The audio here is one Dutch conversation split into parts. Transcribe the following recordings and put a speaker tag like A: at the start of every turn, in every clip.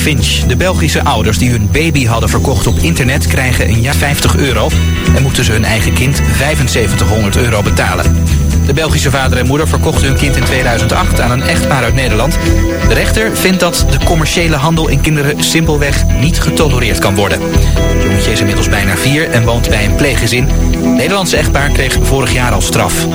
A: Finch. De Belgische ouders die hun baby hadden verkocht op internet krijgen een jaar 50 euro en moeten ze hun eigen kind 7500 euro betalen. De Belgische vader en moeder verkochten hun kind in 2008 aan een echtpaar uit Nederland. De rechter vindt dat de commerciële handel in kinderen simpelweg niet getolereerd kan worden. Het jongetje is inmiddels bijna vier en woont bij een pleeggezin. Het Nederlandse echtpaar kreeg vorig jaar al straf.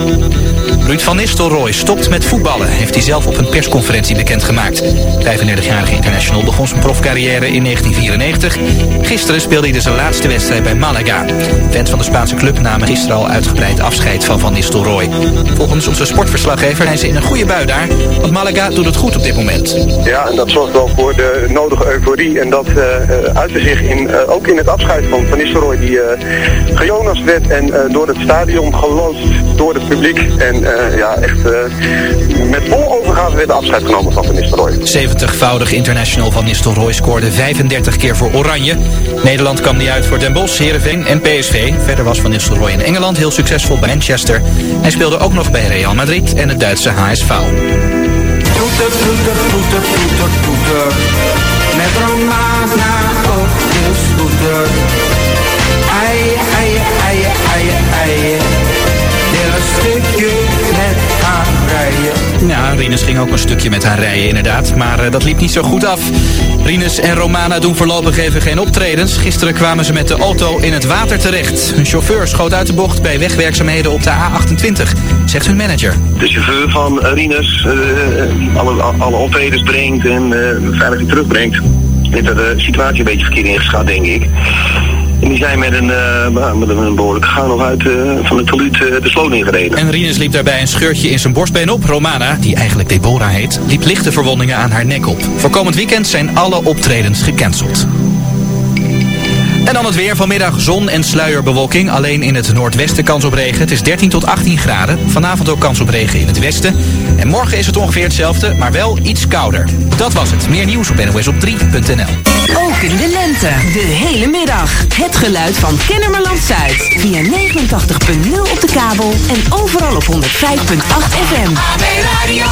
A: Ruud van Nistelrooy stopt met voetballen, heeft hij zelf op een persconferentie bekendgemaakt. 35-jarige international begon zijn profcarrière in 1994. Gisteren speelde hij dus zijn laatste wedstrijd bij Malaga. Fans van de Spaanse club namen gisteren al uitgebreid afscheid van Van Nistelrooy. Volgens onze sportverslaggever zijn ze in een goede bui daar, want Malaga doet het goed op dit moment.
B: Ja, en dat zorgt wel voor de nodige euforie en dat uh, zich in, uh, ook in het afscheid van Van Nistelrooy die uh, gejonast werd en door het stadion geloosd door het publiek. En ja, echt met vol overgave werd afscheid genomen van Van Nistelrooy.
A: 70-voudig international Van Nistelrooy scoorde 35 keer voor Oranje. Nederland kwam niet uit voor Den Bosch, Heerenveen en PSV. Verder was Van Nistelrooy in Engeland heel succesvol bij Manchester. Hij speelde ook nog bij Real Madrid en het Duitse HSV.
C: Toeter, toeter, toeter, toeter, toeter. Met Romana op de scooter.
A: Ja, Rinus ging ook een stukje met haar rijden inderdaad, maar uh, dat liep niet zo goed af. Rinus en Romana doen voorlopig even geen optredens. Gisteren kwamen ze met de auto in het water terecht. Hun chauffeur schoot uit de bocht bij wegwerkzaamheden op de A28, zegt hun manager.
D: De chauffeur van Rinus uh, alle, alle optredens brengt en veilig terugbrengt. Heeft de situatie een beetje verkeerd ingeschat, denk ik. Die zijn met een, uh, met een behoorlijke nog uit uh, van het toluut uh, de sloot ingereden.
A: En Rinus liep daarbij een scheurtje in zijn borstbeen op. Romana, die eigenlijk Deborah heet, liep lichte verwondingen aan haar nek op. Voor komend weekend zijn alle optredens gecanceld. En dan het weer. Vanmiddag zon en sluierbewolking. Alleen in het noordwesten kans op regen. Het is 13 tot 18 graden. Vanavond ook kans op regen in het westen. En morgen is het ongeveer hetzelfde, maar wel iets kouder. Dat was het. Meer nieuws op NOSop3.nl.
E: Ook in de lente. De hele middag. Het geluid van Kennemerland Zuid. Via 89.0 op de kabel en overal op 105.8 FM.
C: Radio.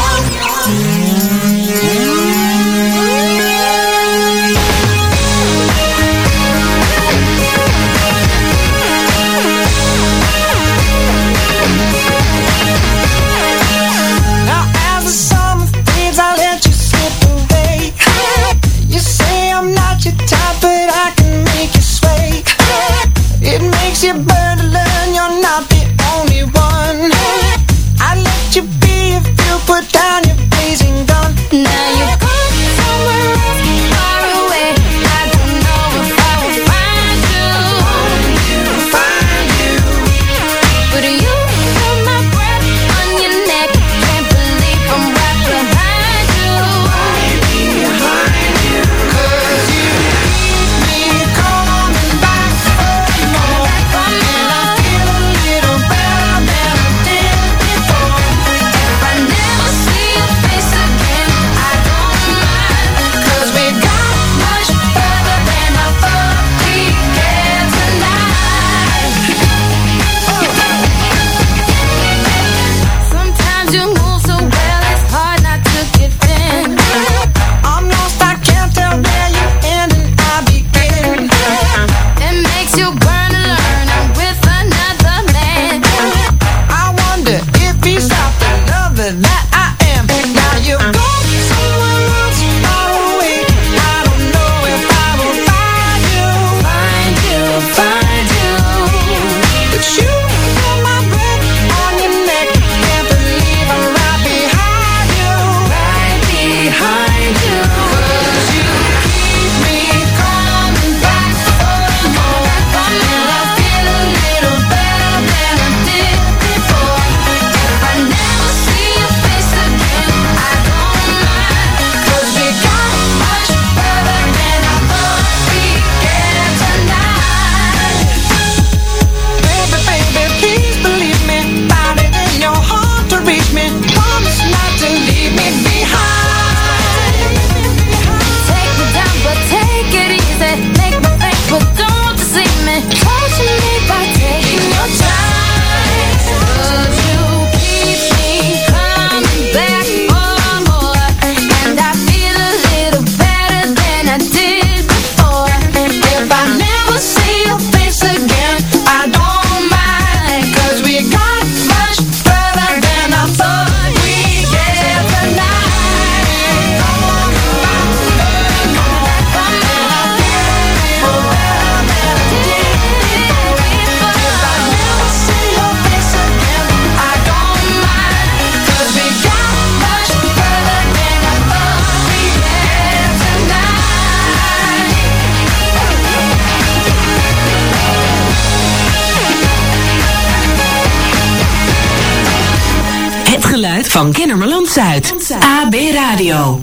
F: Geluid van Kennemerland Zuid. AB Radio.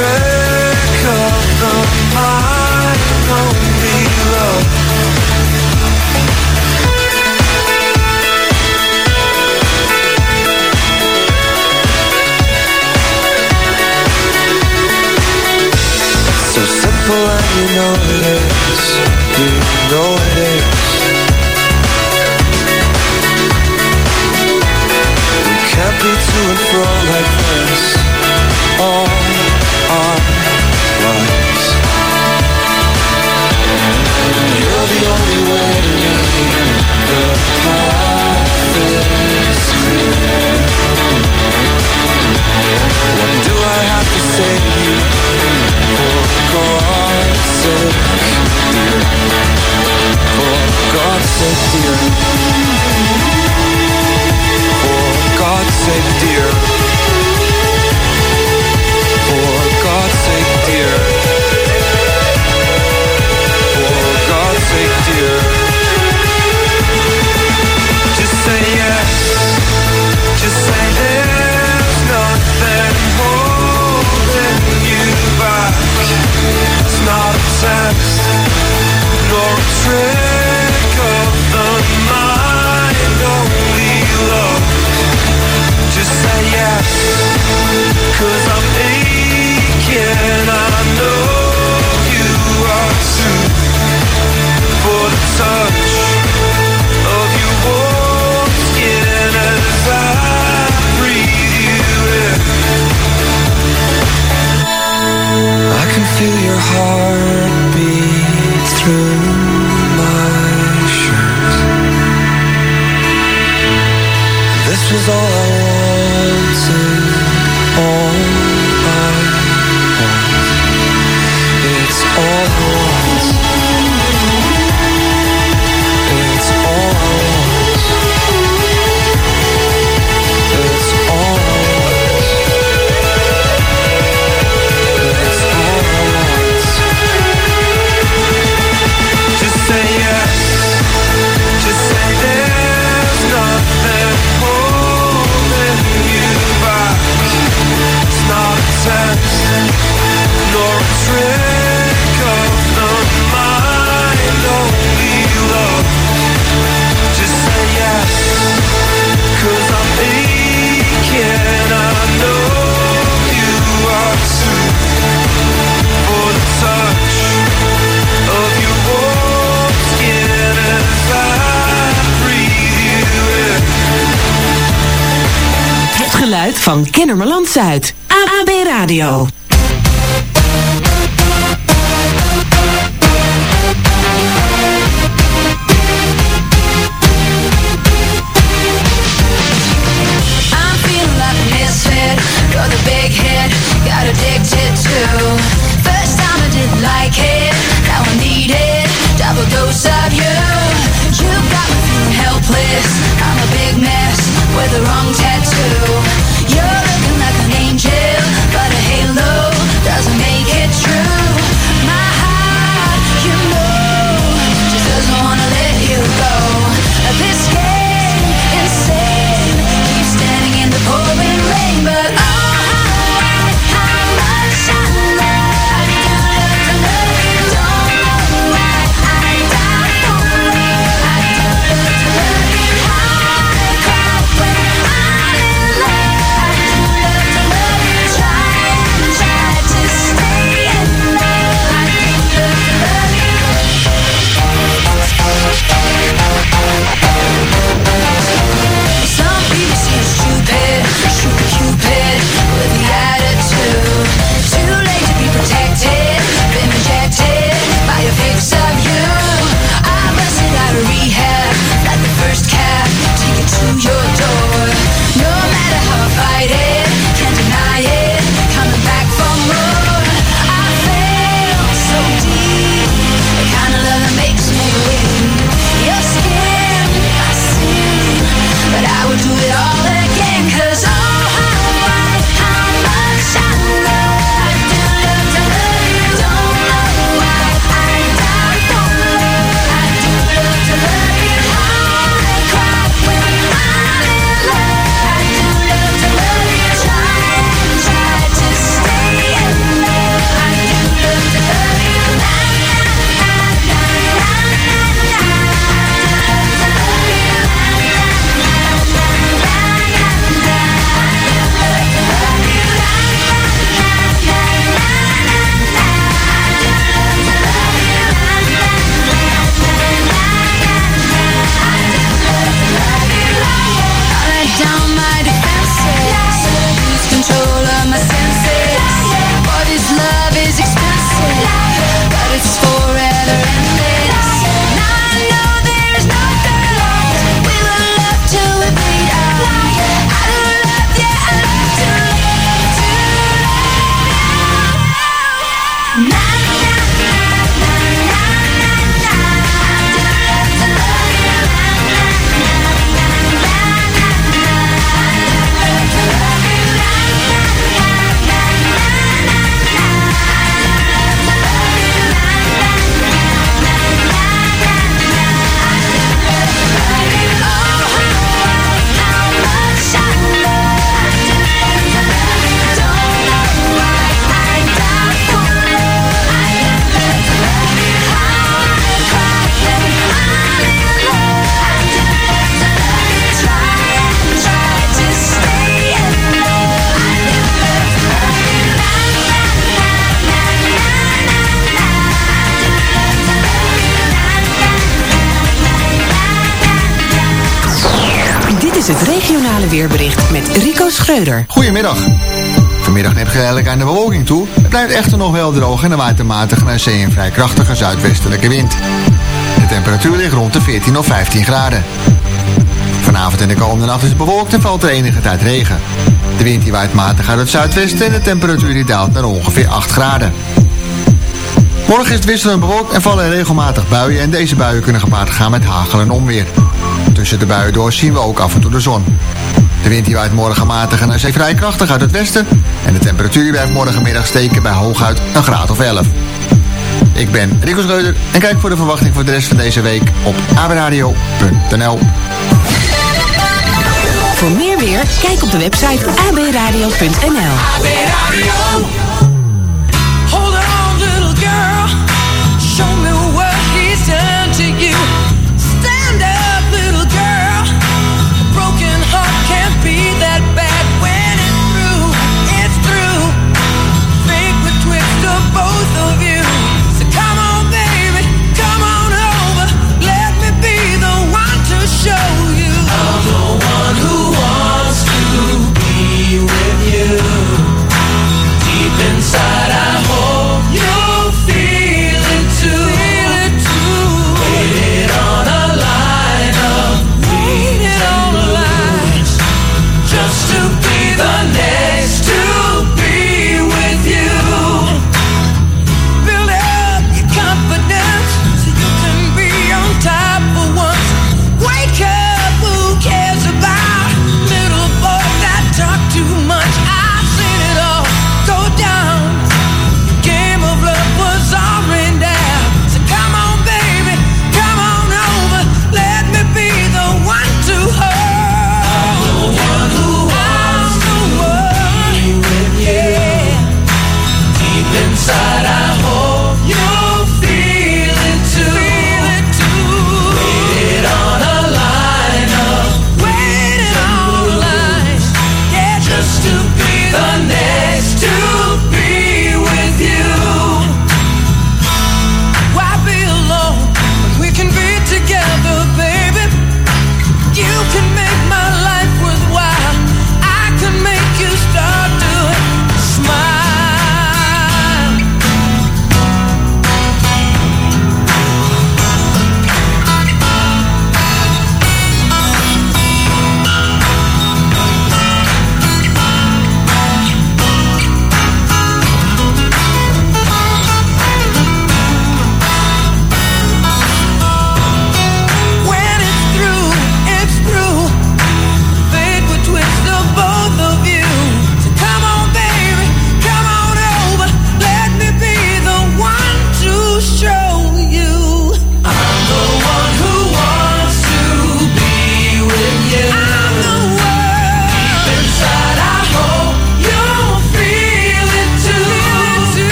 G: of the mind. So simple and you know it is You know it is We can't be to and fro like What do I have to say you? For
H: God, so van Kennemerland Zuid. AAB Radio.
I: rehab, like the first cab take it to your door. No matter how I fight it.
J: Het regionale weerbericht met Rico Schreuder.
K: Goedemiddag. Vanmiddag neemt geleidelijk aan de bewolking toe. Het blijft echter nog wel droog en er waait een matige naar zee een vrij krachtige zuidwestelijke wind. De temperatuur ligt rond de 14 of 15 graden. Vanavond en de komende nacht is het bewolkt en valt er enige tijd regen. De wind die waait matig uit het zuidwesten en de temperatuur daalt naar ongeveer 8 graden. Morgen is het wisselend bewolkt en vallen er regelmatig buien en deze buien kunnen gepaard gaan met hagel en onweer. Tussen de buien door zien we ook af en toe de zon. De wind die waait morgen matig en zee vrij krachtig uit het westen en de temperatuur blijft morgenmiddag steken bij hooguit een graad of 11. Ik ben Rico Schreuder en kijk voor de verwachting voor de rest van deze week op abradio.nl.
J: Voor meer weer, kijk op de website abradio.nl.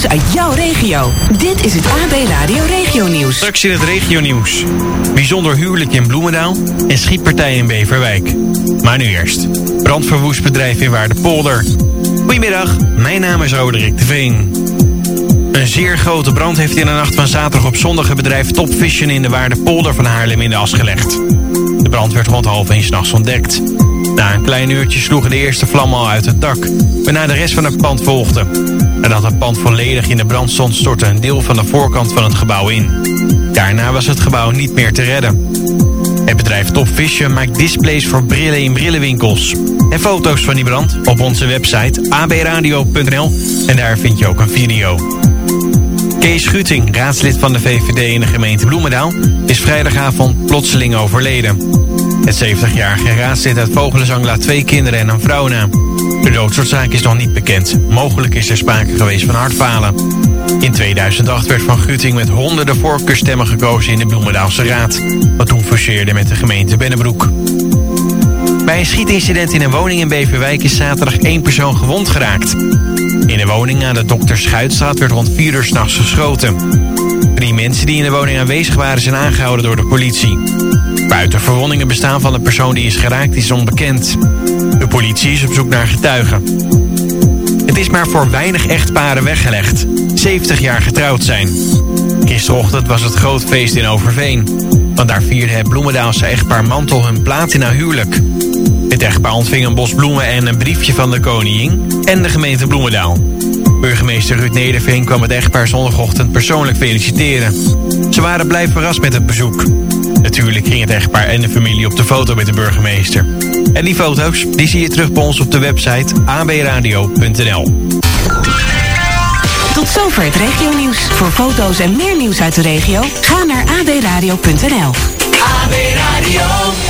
L: nieuws uit jouw regio. Dit is het AB Radio Regio Nieuws.
M: Straks in het regionieuws. Bijzonder huwelijk in Bloemendaal en schietpartij in Beverwijk. Maar nu eerst. Brandverwoest bedrijf in Waardepolder. Goedemiddag, mijn naam is Roderick de Veen. Een zeer grote brand heeft in de nacht van zaterdag op zondag het bedrijf Top Vision in de Waardepolder van Haarlem in de as gelegd. De brand werd rond half één s'nachts ontdekt. Na een klein uurtje sloegen de eerste vlammen al uit het dak, waarna de rest van het pand volgde. Nadat het pand volledig in de brand stond, stortte een deel van de voorkant van het gebouw in. Daarna was het gebouw niet meer te redden. Het bedrijf Top Vision maakt displays voor brillen in brillenwinkels. En foto's van die brand op onze website abradio.nl en daar vind je ook een video. Kees Schuting, raadslid van de VVD in de gemeente Bloemendaal, is vrijdagavond plotseling overleden. Het 70-jarige raadslid uit Vogelenzang laat twee kinderen en een vrouw na. De doodsoorzaak is nog niet bekend. Mogelijk is er sprake geweest van hartfalen. In 2008 werd Van Guting met honderden voorkeurstemmen gekozen in de Bloemendaalse Raad, wat toen fuseerde met de gemeente Bennebroek. Bij een schietincident in een woning in Beverwijk is zaterdag één persoon gewond geraakt. In een woning aan de Dokter Schuitstraat werd rond 4 uur s'nachts geschoten. Drie mensen die in de woning aanwezig waren zijn aangehouden door de politie. Buiten verwondingen bestaan van de persoon die is geraakt is onbekend. De politie is op zoek naar getuigen. Het is maar voor weinig echtparen weggelegd. 70 jaar getrouwd zijn. Gisterochtend was het groot feest in Overveen. Want daar vierde het Bloemendaalse echtpaar Mantel hun platina huwelijk. Het echtpaar ontving een bos bloemen en een briefje van de koningin en de gemeente Bloemendaal. Burgemeester Ruud Nederveen kwam het echtpaar zondagochtend persoonlijk feliciteren. Ze waren blij verrast met het bezoek. Natuurlijk ging het echtpaar en de familie op de foto met de burgemeester. En die foto's die zie je terug bij ons op de website abradio.nl.
L: Tot zover het regionieuws. Voor foto's en meer nieuws uit de regio, ga naar abradio.nl.
J: AB Radio.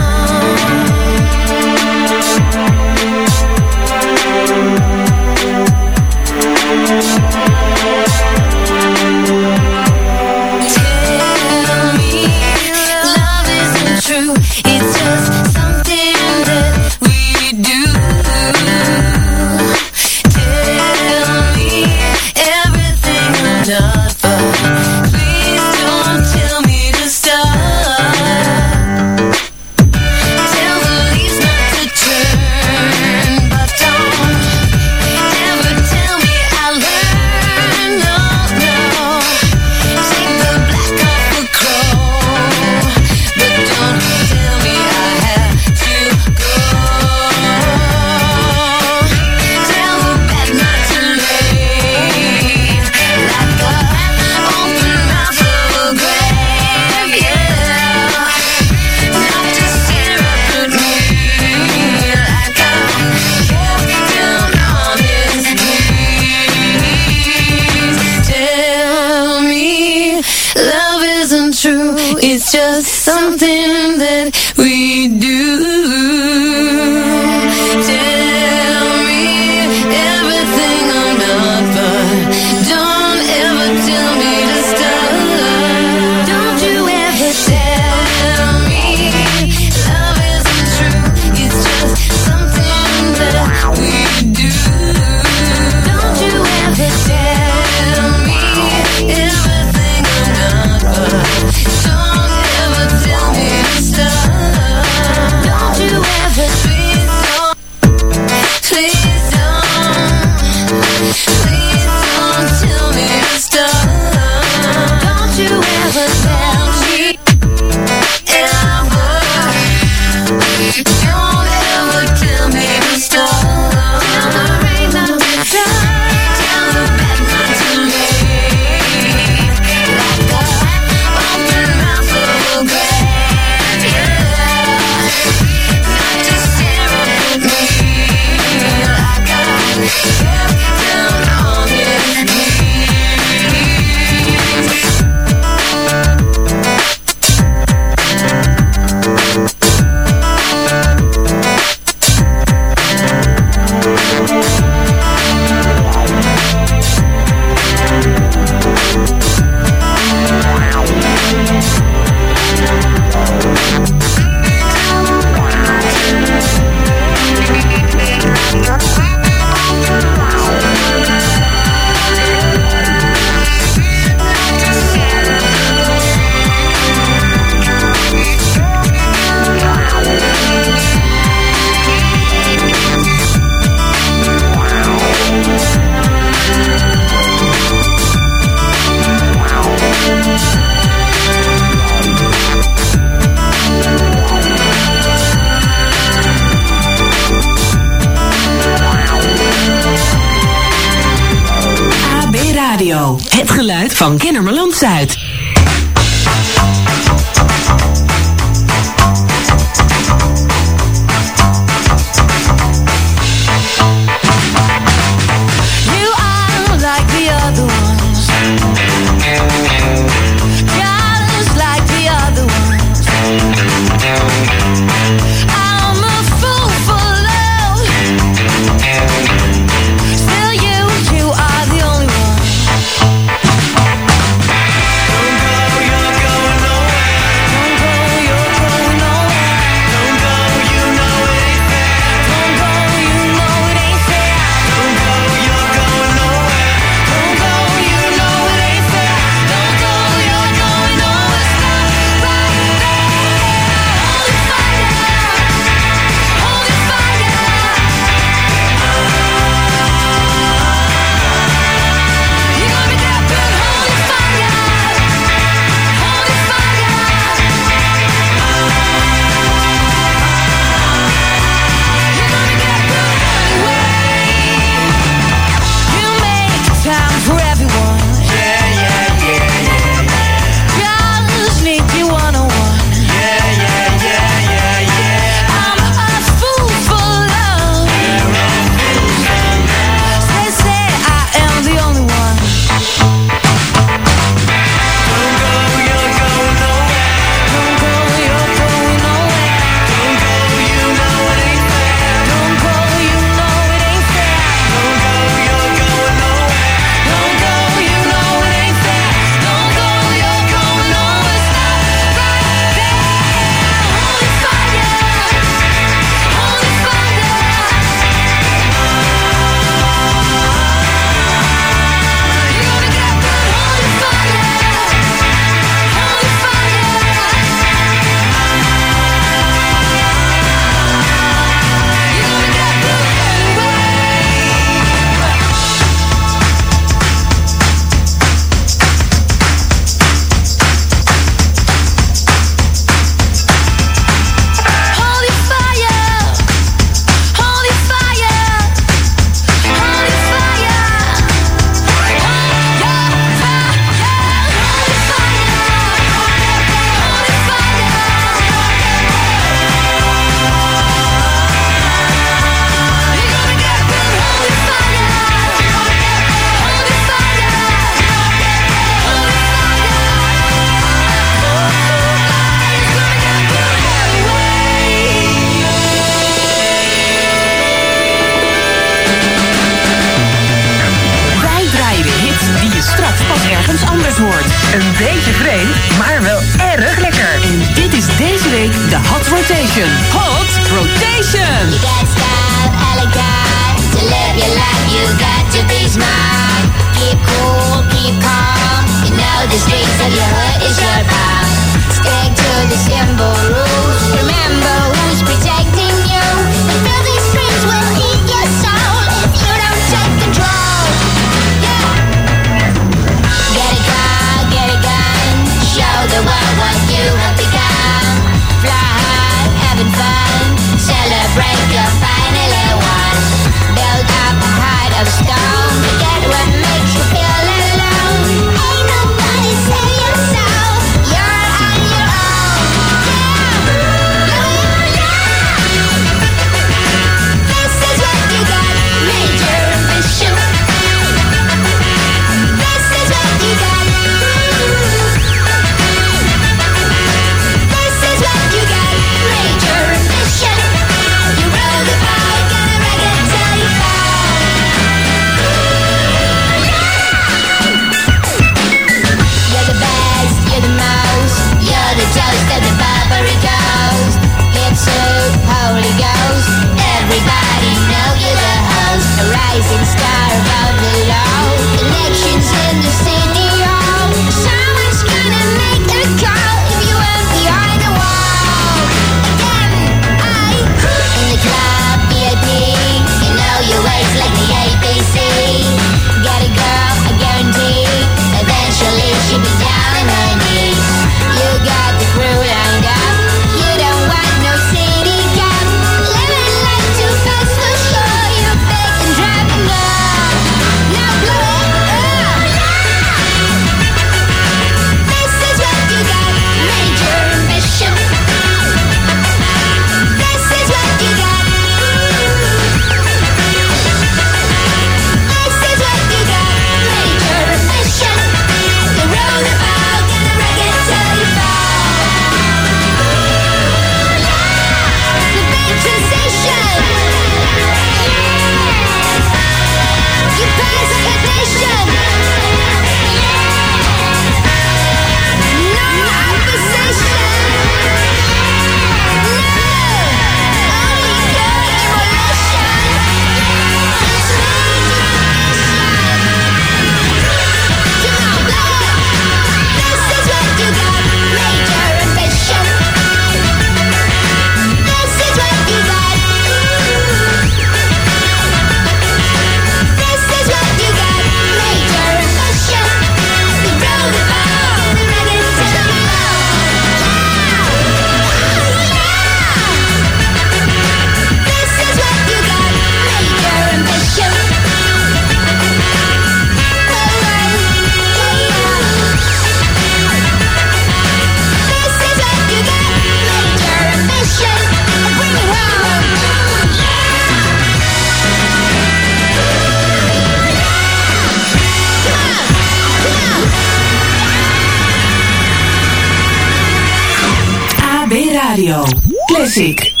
L: Radio. Classic.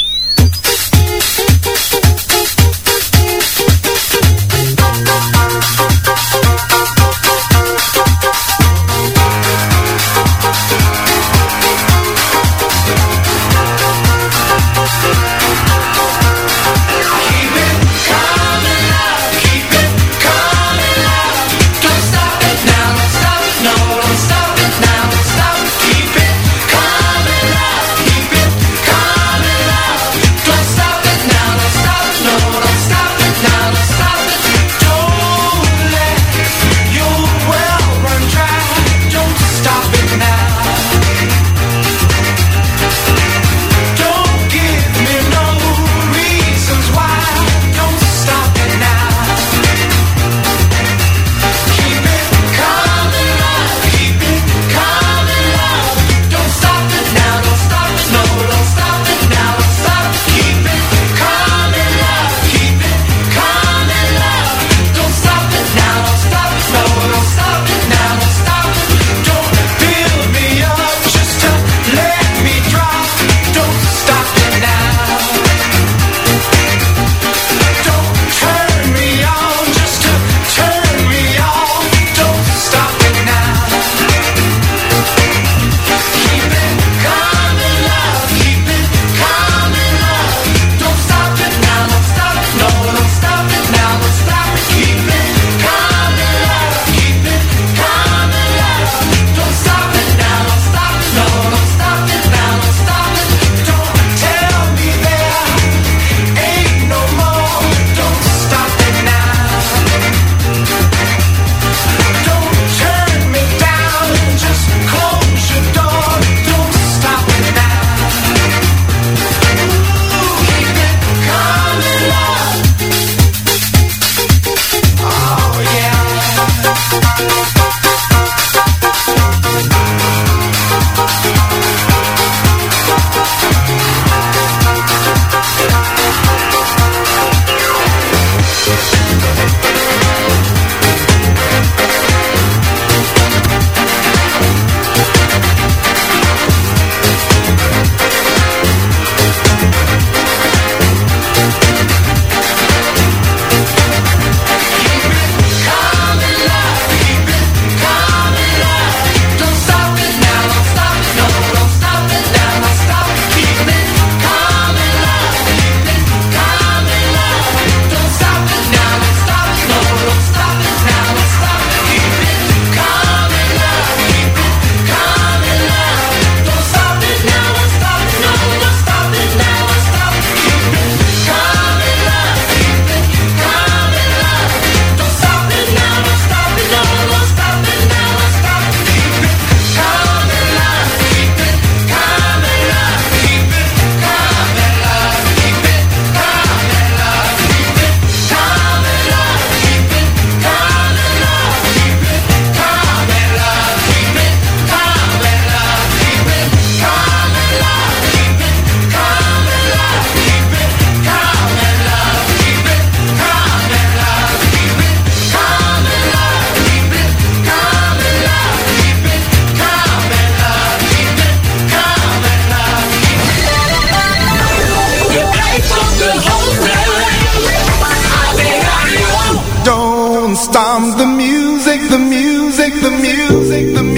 N: times the music, the music, the music, the music.